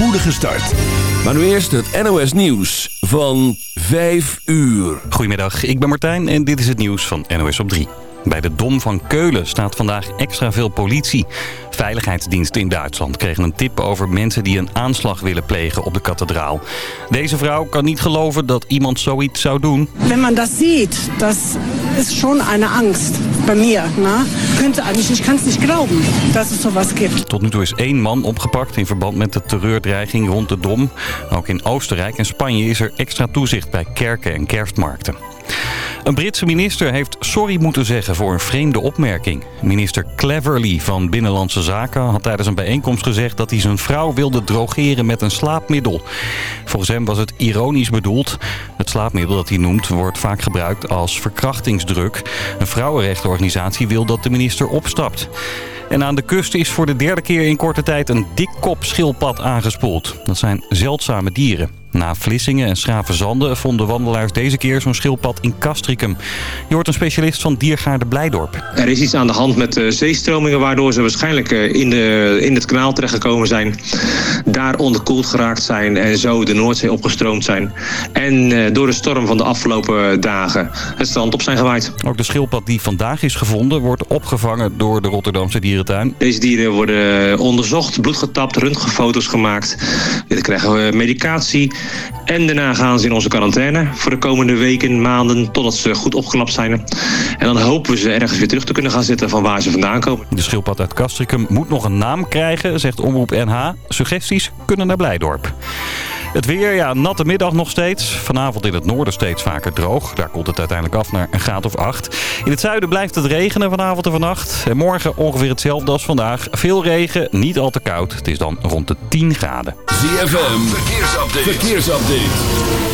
spoedige start. Maar nu eerst het NOS Nieuws van 5 uur. Goedemiddag, ik ben Martijn en dit is het nieuws van NOS op 3. Bij de Dom van Keulen staat vandaag extra veel politie. Veiligheidsdiensten in Duitsland kregen een tip over mensen die een aanslag willen plegen op de kathedraal. Deze vrouw kan niet geloven dat iemand zoiets zou doen. Wenn man das sieht, das ist schon eine Angst bei mir. Ne? Könnte eigentlich, ich kann es nicht glauben, dass es sowas gibt. Tot nu toe is één man opgepakt in verband met de terreurdreiging rond de Dom. Ook in Oostenrijk en Spanje is er extra toezicht bij kerken en kerstmarkten. Een Britse minister heeft sorry moeten zeggen voor een vreemde opmerking. Minister Cleverly van Binnenlandse Zaken had tijdens een bijeenkomst gezegd... dat hij zijn vrouw wilde drogeren met een slaapmiddel. Volgens hem was het ironisch bedoeld. Het slaapmiddel dat hij noemt wordt vaak gebruikt als verkrachtingsdruk. Een vrouwenrechtenorganisatie wil dat de minister opstapt. En aan de kust is voor de derde keer in korte tijd een dikkopschildpad aangespoeld. Dat zijn zeldzame dieren. Na Vlissingen en Schravenzanden vonden wandelaars deze keer zo'n schildpad in Castricum. Je hoort een specialist van Diergaarde Blijdorp. Er is iets aan de hand met de zeestromingen waardoor ze waarschijnlijk eh, in, de, in het kanaal terechtgekomen zijn. Daar onderkoeld geraakt zijn en zo de Noordzee opgestroomd zijn. En eh, door de storm van de afgelopen dagen het strand op zijn gewaaid. Ook de schildpad die vandaag is gevonden wordt opgevangen door de Rotterdamse dierentuin. Deze dieren worden onderzocht, bloed getapt, röntgenfoto's gemaakt. Dan krijgen we medicatie. En daarna gaan ze in onze quarantaine voor de komende weken, maanden, totdat ze goed opgelapt zijn. En dan hopen we ze ergens weer terug te kunnen gaan zitten van waar ze vandaan komen. De schildpad uit Castricum moet nog een naam krijgen, zegt Omroep NH. Suggesties kunnen naar Blijdorp. Het weer, ja, natte middag nog steeds. Vanavond in het noorden steeds vaker droog. Daar komt het uiteindelijk af naar een graad of 8. In het zuiden blijft het regenen vanavond en vannacht. En morgen ongeveer hetzelfde als vandaag. Veel regen, niet al te koud. Het is dan rond de 10 graden. ZFM, verkeersupdate. verkeersupdate.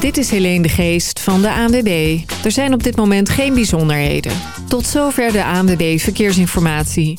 Dit is Helene de Geest van de ANWB. Er zijn op dit moment geen bijzonderheden. Tot zover de ANWB Verkeersinformatie.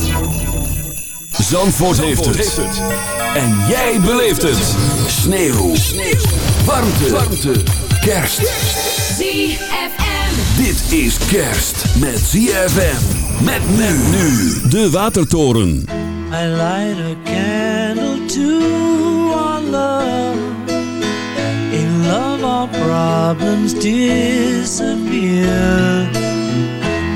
Zandvoort, heeft, het. En jij beleeft het. Sneeuw. Sneeuw. Warmte. Warmte. Kerst. ZFM. Dit is kerst met ZFM. Met men nu. De Watertoren. I light a candle to our love. In love our problems disappear.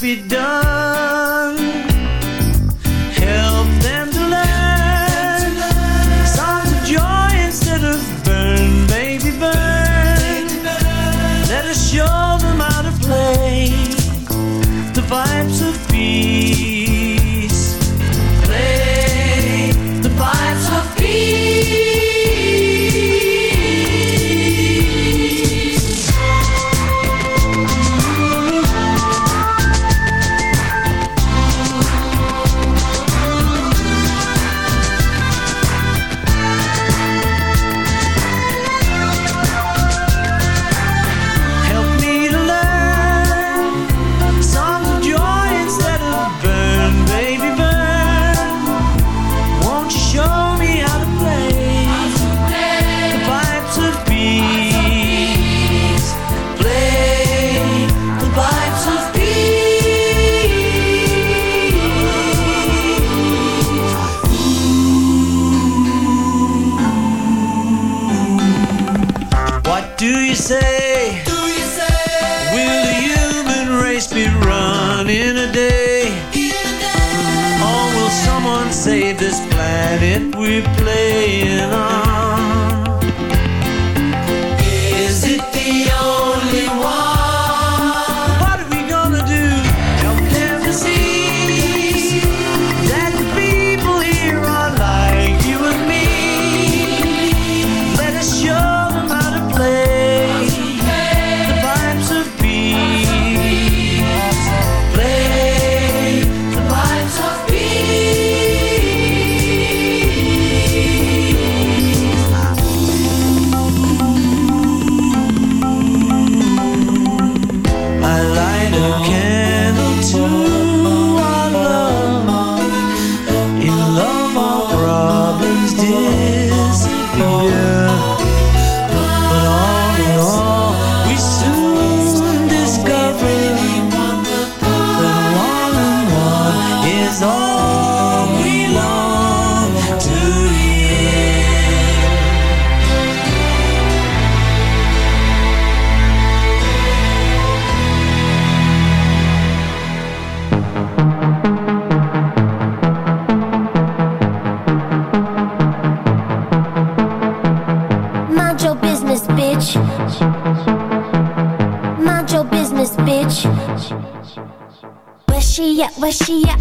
be done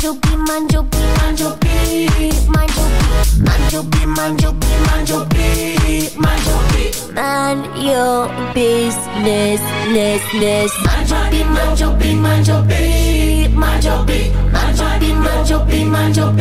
Beat, mind your beat, mind your beat, mind your business, ness, ness. Mind your beat, mind your beat, mind your beat, mind your beat. Mind your beat, mind your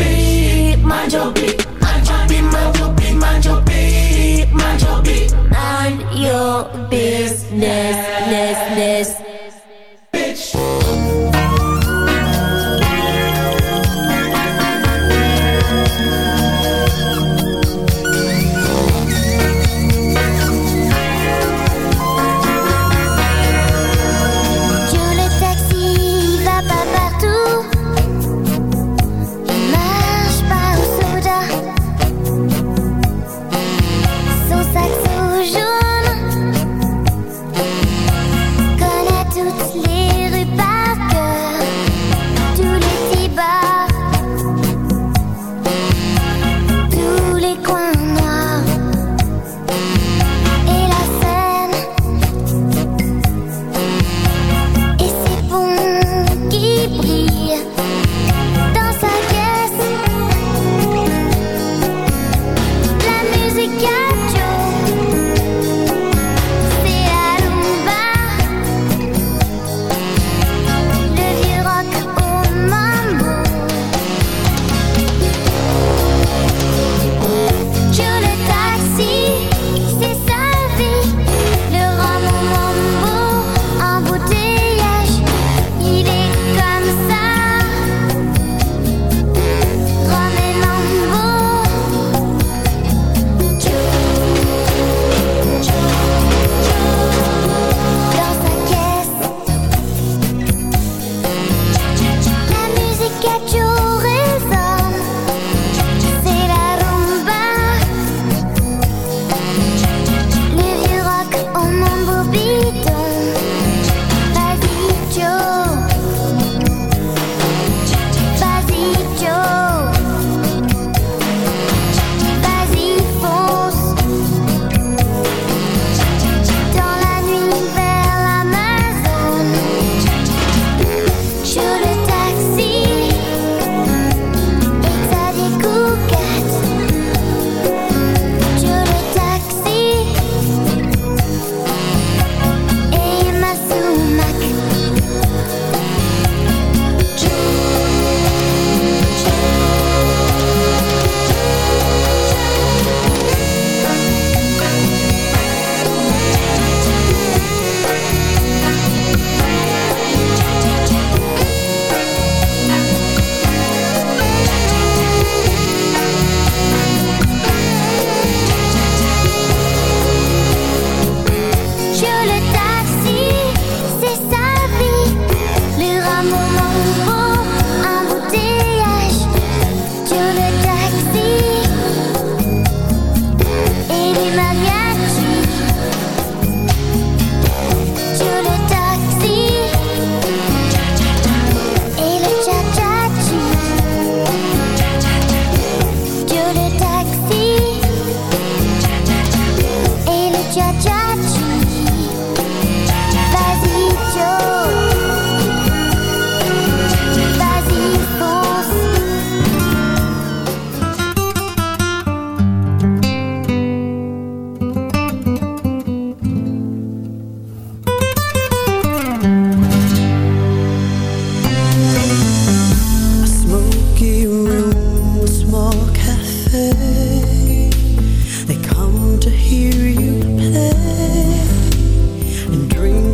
dream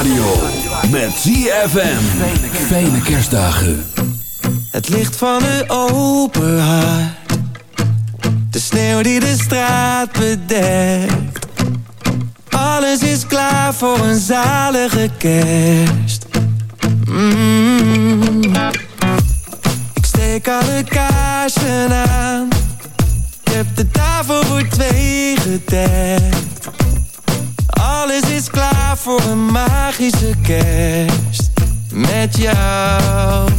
Met ZFM. Fijne kerstdagen. Het licht van een open hart. De sneeuw die de straat bedekt. Alles is klaar voor een zalige kerst. Mm. Ik steek alle kaarsen aan. Ik heb de tafel voor twee gedekt alles is klaar voor een magische kerst met jou.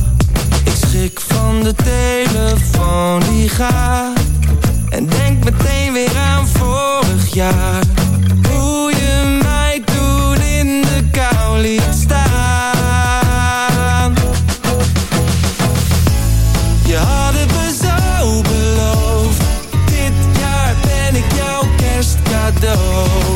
Ik schrik van de telefoon die gaat. En denk meteen weer aan vorig jaar. Hoe je mij toen in de kou liet staan. Je had het me zo beloofd. Dit jaar ben ik jouw kerstcadeau.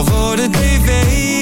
voor de tv.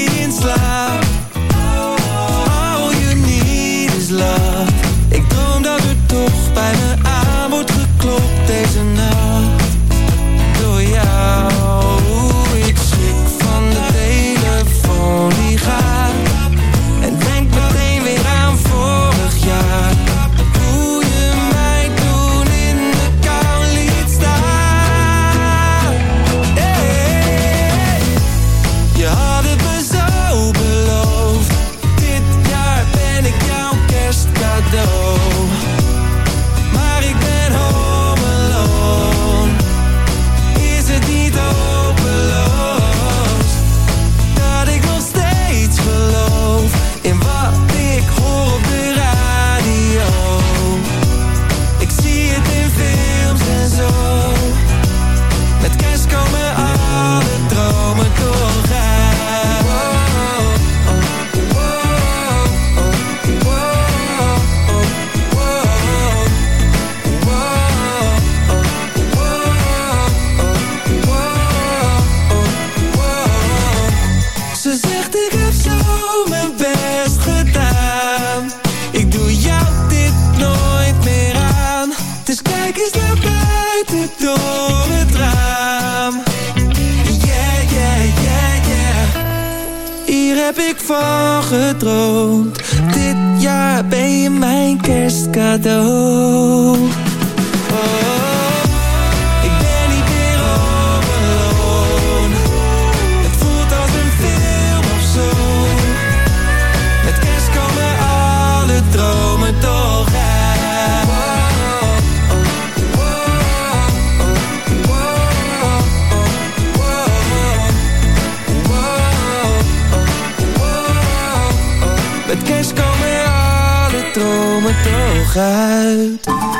Dit jaar ben je mijn kerstcadeau. Oh, ik ben niet meer overal. Het voelt als een filmpje zo. Het kerstkamer, alle droom. nog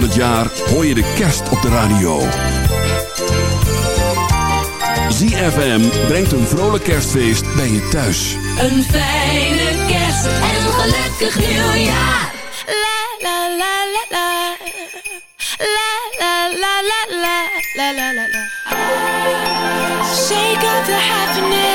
van het jaar hoor je de kerst op de radio. ZFM brengt een vrolijk kerstfeest bij je thuis. Een fijne kerst en een gelukkig nieuwjaar. La la la la la. La la la la la la la la. Shake up the happiness.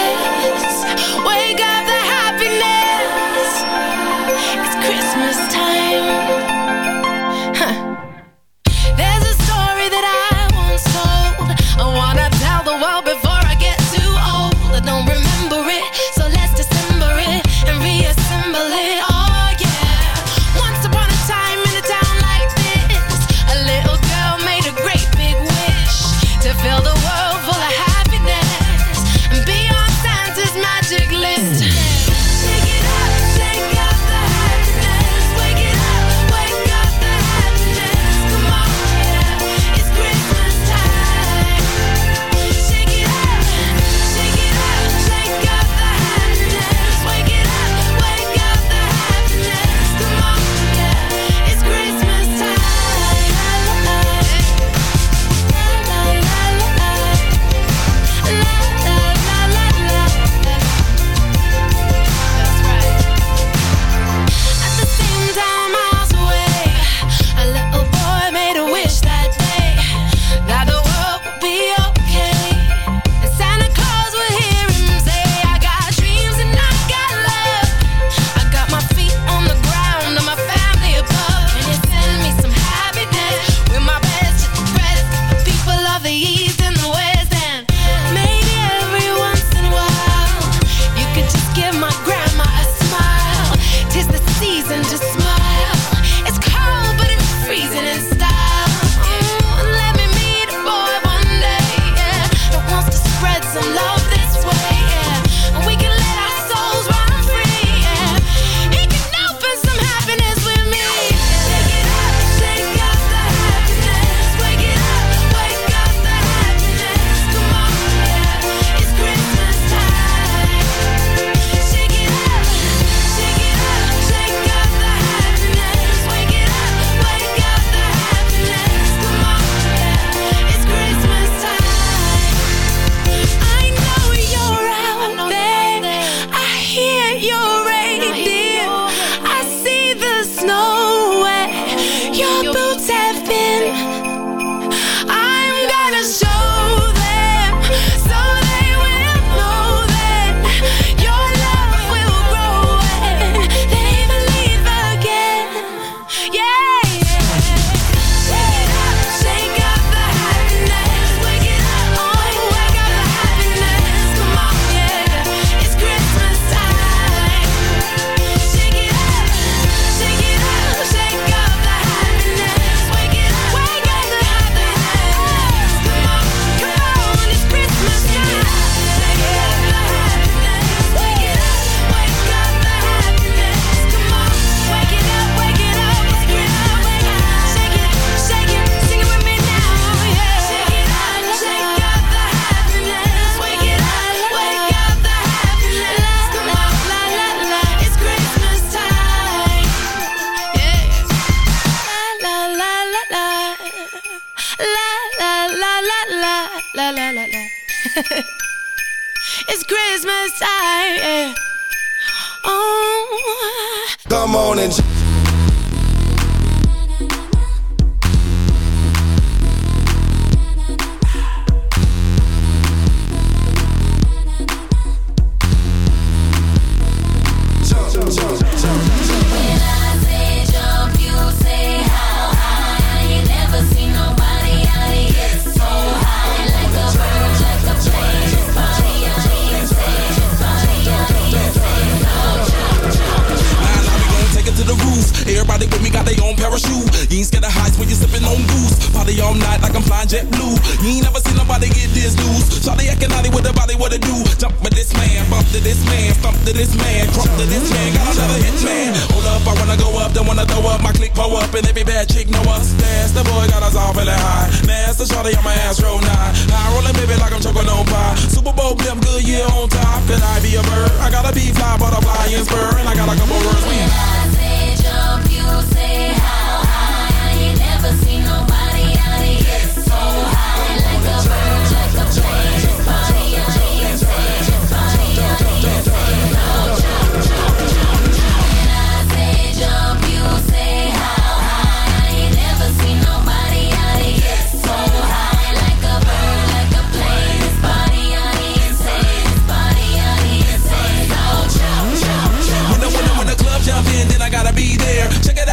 up, my click pull up, and every bad chick know us. That's the boy got us all feeling high. Master shorty on my ass, roll nine. High rolling, baby, like I'm choking on pie. Super Bowl, blimp, Goodyear on top. Could I be a bird? I gotta be fly, butterfly, and spur, and I got a couple words. When I say jump, you say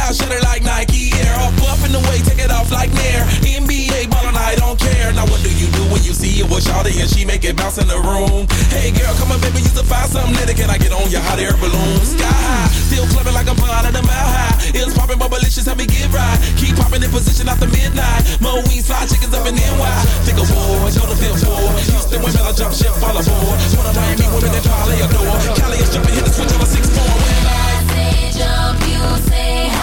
down, shitter like Nike Air. Off up in the way, take it off like Nair. NBA ballin', I don't care. Now what do you do when you see it with Shawty and she make it bounce in the room? Hey girl, come on baby, you to find something later. Can I get on your hot air balloon? Sky high, still clubbing like I'm flying at a mile high. It's popping, but malicious, help me get right. Keep popping in position after midnight. Mo we slide chickens up in NY. Think of war, show the feel for. Houston women, I jump ship, follow board. One of Miami women that probably adore. Cali is jumping, hit the switch on a six four. When I say jump, you say.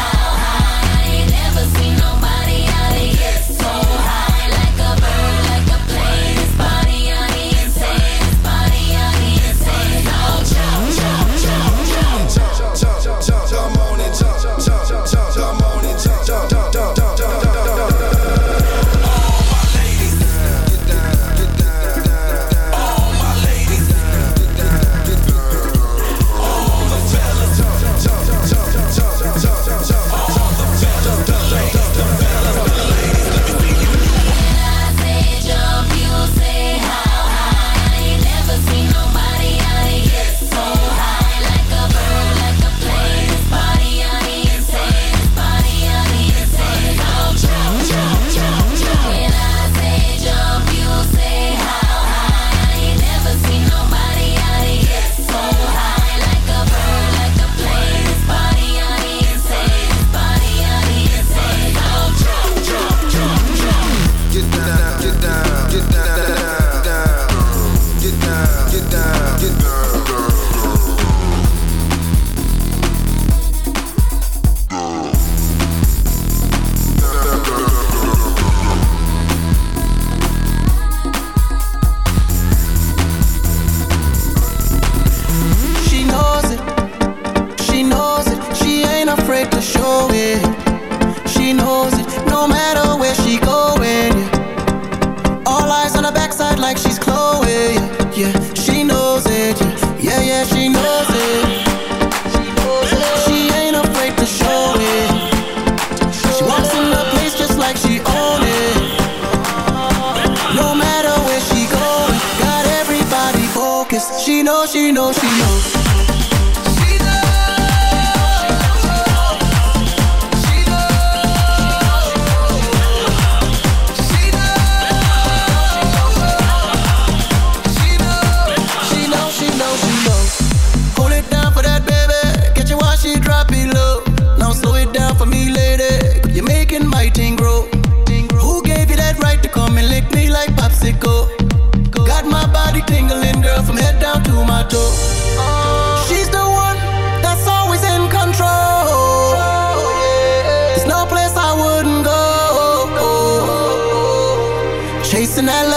and I love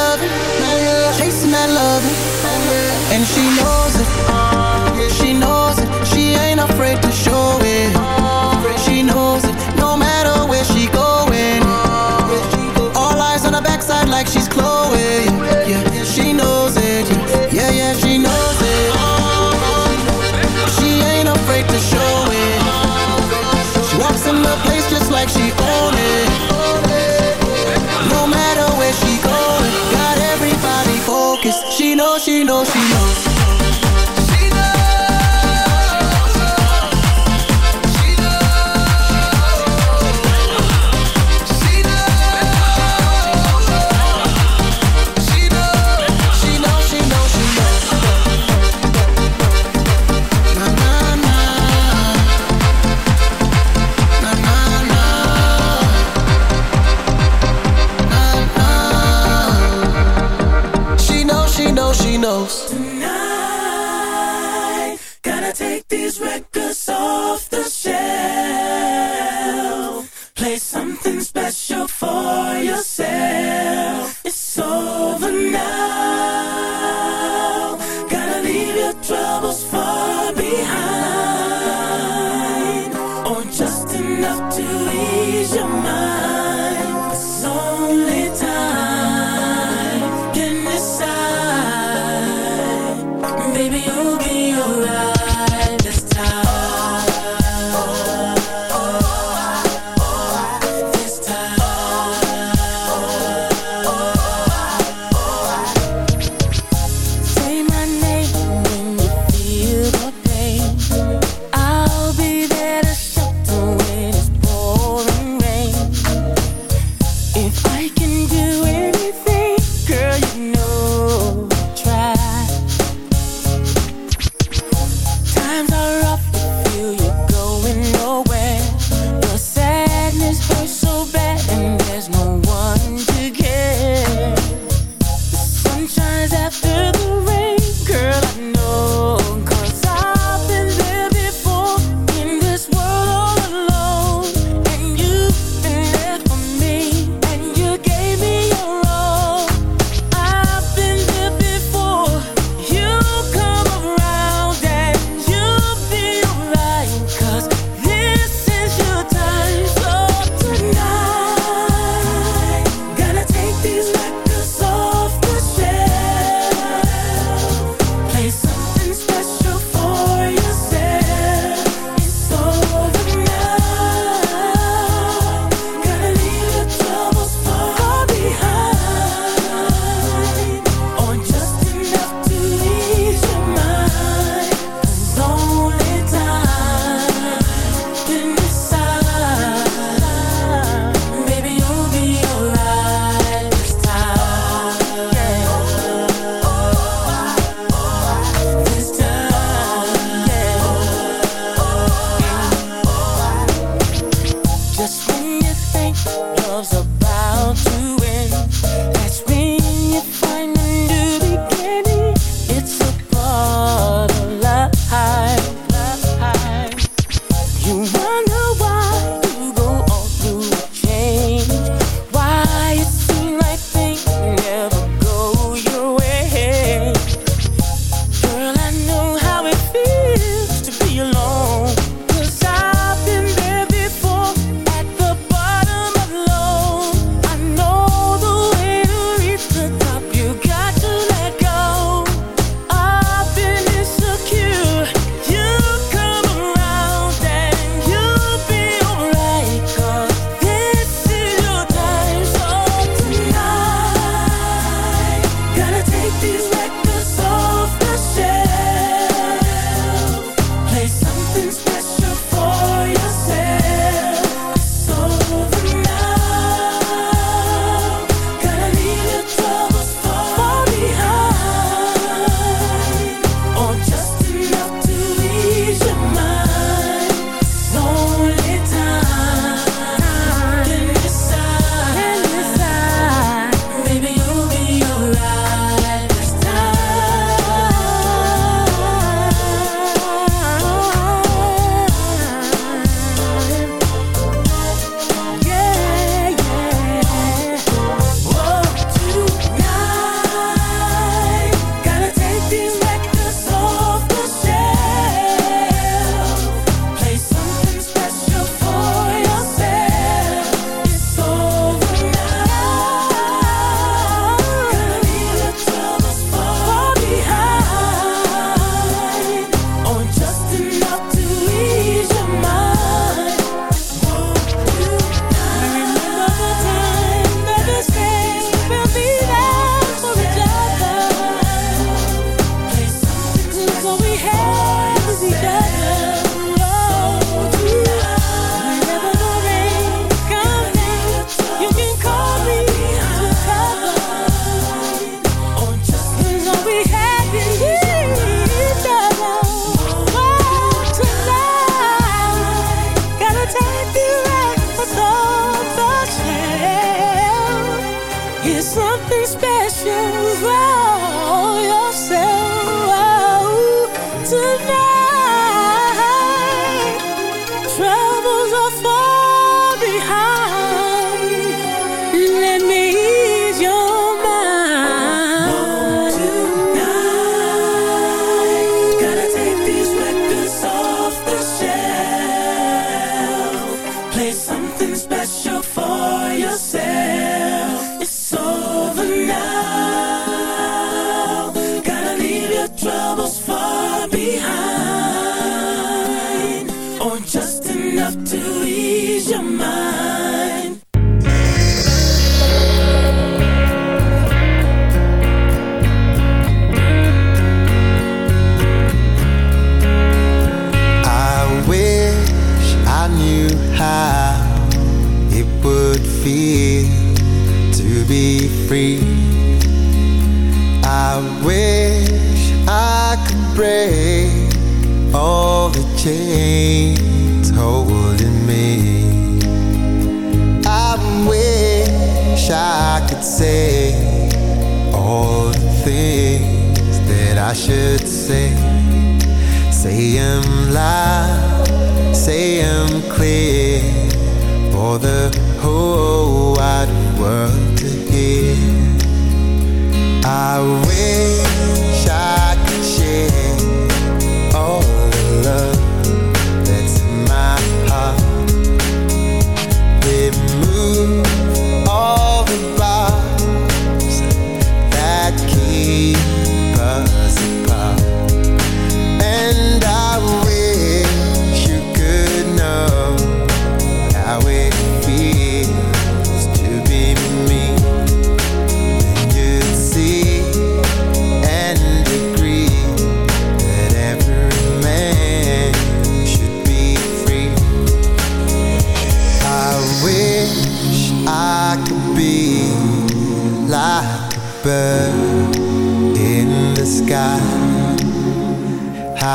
clear for the whole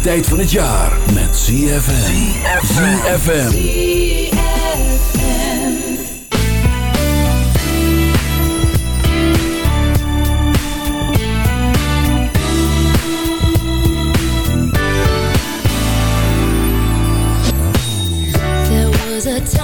tijd van het jaar met ZFM. ZFM. There was a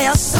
clear.